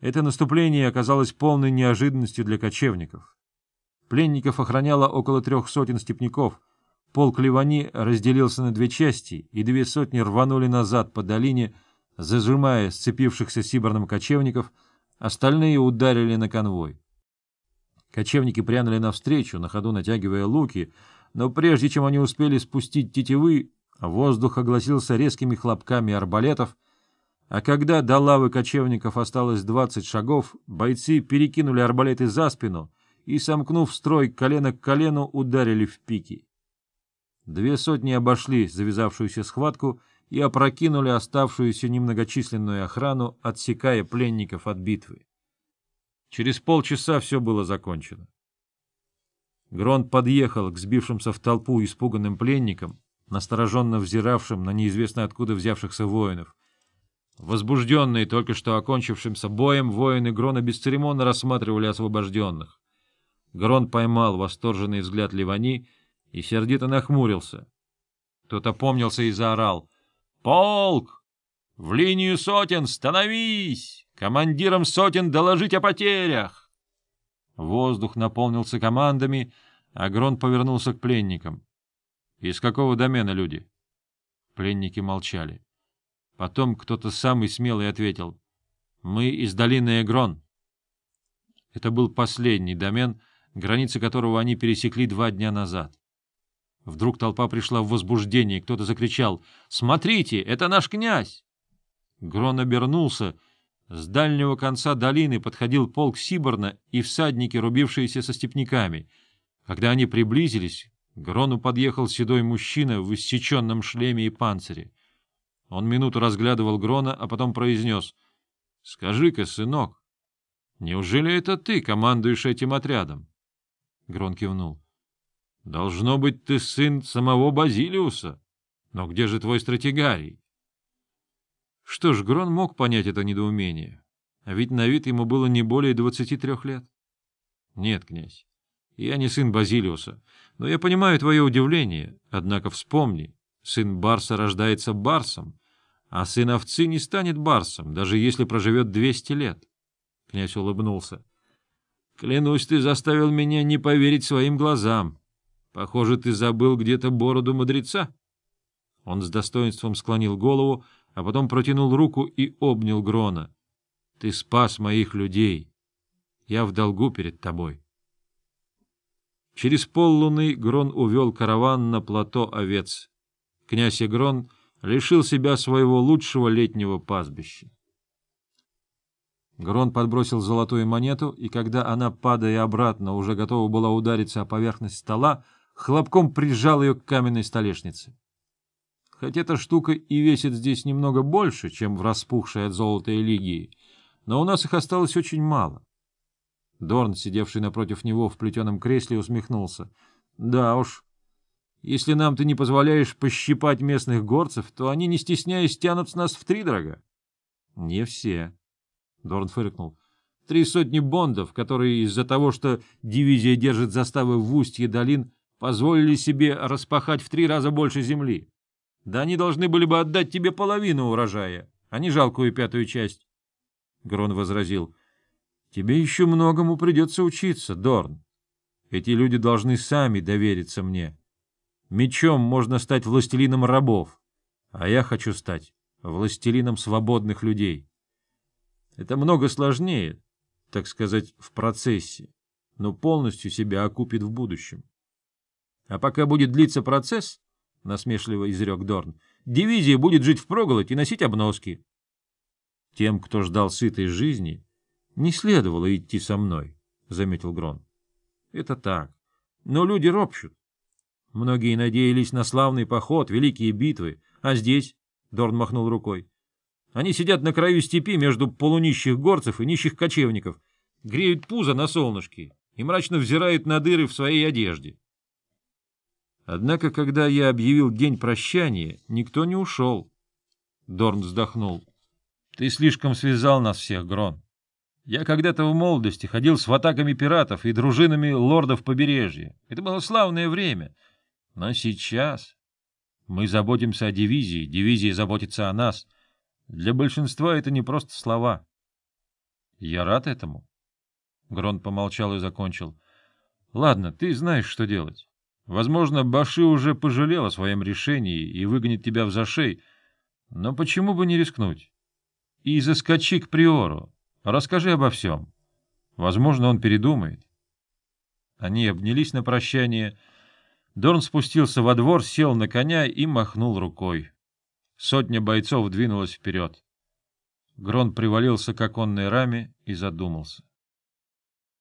Это наступление оказалось полной неожиданностью для кочевников. Пленников охраняло около трех сотен степняков. Полк Ливани разделился на две части, и две сотни рванули назад по долине, зажимая сцепившихся сиборным кочевников, остальные ударили на конвой. Кочевники прянули навстречу, на ходу натягивая луки, но прежде чем они успели спустить тетивы, воздух огласился резкими хлопками арбалетов, а когда до лавы кочевников осталось двадцать шагов, бойцы перекинули арбалеты за спину и, сомкнув строй колено к колену, ударили в пики. Две сотни обошли завязавшуюся схватку и опрокинули оставшуюся немногочисленную охрану, отсекая пленников от битвы. Через полчаса все было закончено. Грон подъехал к сбившимся в толпу испуганным пленникам, настороженно взиравшим на неизвестно откуда взявшихся воинов, Возбужденные только что окончившимся боем, воины Грона бесцеремонно рассматривали освобожденных. Грон поймал восторженный взгляд Ливани и сердито нахмурился. Тот опомнился и заорал. — Полк! В линию сотен становись! Командирам сотен доложить о потерях! Воздух наполнился командами, а Грон повернулся к пленникам. — Из какого домена люди? Пленники молчали. Потом кто-то самый смелый ответил. «Мы из долины Эгрон». Это был последний домен, границы которого они пересекли два дня назад. Вдруг толпа пришла в возбуждение, кто-то закричал «Смотрите, это наш князь!» Грон обернулся. С дальнего конца долины подходил полк Сиборна и всадники, рубившиеся со степняками. Когда они приблизились, к Грону подъехал седой мужчина в иссеченном шлеме и панцире. Он минуту разглядывал Грона, а потом произнес. — Скажи-ка, сынок, неужели это ты командуешь этим отрядом? Грон кивнул. — Должно быть, ты сын самого Базилиуса. Но где же твой стратегарий? Что ж, Грон мог понять это недоумение. А ведь на вид ему было не более двадцати трех лет. — Нет, князь, я не сын Базилиуса, но я понимаю твое удивление. Однако вспомни, сын Барса рождается Барсом, а сын овцы не станет барсом, даже если проживет двести лет. Князь улыбнулся. — Клянусь, ты заставил меня не поверить своим глазам. Похоже, ты забыл где-то бороду мудреца. Он с достоинством склонил голову, а потом протянул руку и обнял Грона. — Ты спас моих людей. Я в долгу перед тобой. Через поллуны Грон увел караван на плато овец. Князь Игрон лишил себя своего лучшего летнего пастбища. Грон подбросил золотую монету, и когда она, падая обратно, уже готова была удариться о поверхность стола, хлопком прижал ее к каменной столешнице. Хоть эта штука и весит здесь немного больше, чем в распухшей от золота Элигии, но у нас их осталось очень мало. Дорн, сидевший напротив него в плетеном кресле, усмехнулся. — Да уж, если нам ты не позволяешь пощипать местных горцев, то они, не стесняясь, тянут с нас втридорога. — Не все. Дорн фыркнул. — Три сотни бондов, которые из-за того, что дивизия держит заставы в устье долин, позволили себе распахать в три раза больше земли. Да они должны были бы отдать тебе половину урожая, а не жалкую пятую часть. Грон возразил. — Тебе еще многому придется учиться, Дорн. Эти люди должны сами довериться мне. — Мечом можно стать властелином рабов, а я хочу стать властелином свободных людей. Это много сложнее, так сказать, в процессе, но полностью себя окупит в будущем. А пока будет длиться процесс, — насмешливо изрек Дорн, — дивизия будет жить впроголодь и носить обноски. Тем, кто ждал сытой жизни, не следовало идти со мной, — заметил Грон. Это так, но люди ропщут. Многие надеялись на славный поход, великие битвы, а здесь, — Дорн махнул рукой, — они сидят на краю степи между полунищих горцев и нищих кочевников, греют пузо на солнышке и мрачно взирают на дыры в своей одежде. Однако, когда я объявил день прощания, никто не ушел. Дорн вздохнул. — Ты слишком связал нас всех, Грон. Я когда-то в молодости ходил с ватаками пиратов и дружинами лордов побережья. Это было славное время — но сейчас мы заботимся о дивизии, дивизия заботится о нас. Для большинства это не просто слова. Я рад этому. Грон помолчал и закончил. — Ладно, ты знаешь, что делать. Возможно, Баши уже пожалел о своем решении и выгонит тебя в зашей, но почему бы не рискнуть? И заскочи к Приору, расскажи обо всем. Возможно, он передумает. Они обнялись на прощание. Дорн спустился во двор, сел на коня и махнул рукой. Сотня бойцов двинулась вперед. Грон привалился к оконной раме и задумался.